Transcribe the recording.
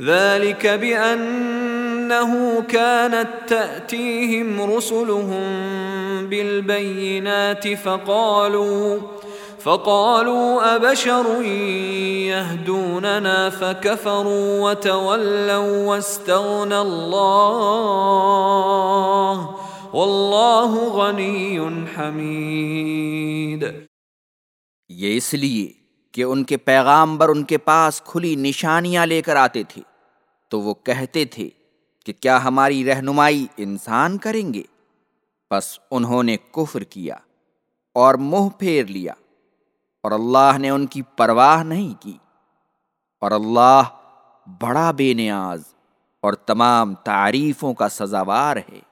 ذلك بأنه كانت تأتيهم رسلهم بالبينات فقالوا فقالوا أبشر يهدوننا فكفروا وتولوا واستغنى الله واللہ غنی حمید یہ اس لیے کہ ان کے پیغامبر ان کے پاس کھلی نشانیاں لے کر آتے تھے۔ تو وہ کہتے تھے کہ کیا ہماری رہنمائی انسان کریں گے؟ بس انہوں نے کفر کیا اور منہ پھیر لیا اور اللہ نے ان کی پرواہ نہیں کی اور اللہ بڑا بے نیاز اور تمام تعریفوں کا سزاوار ہے۔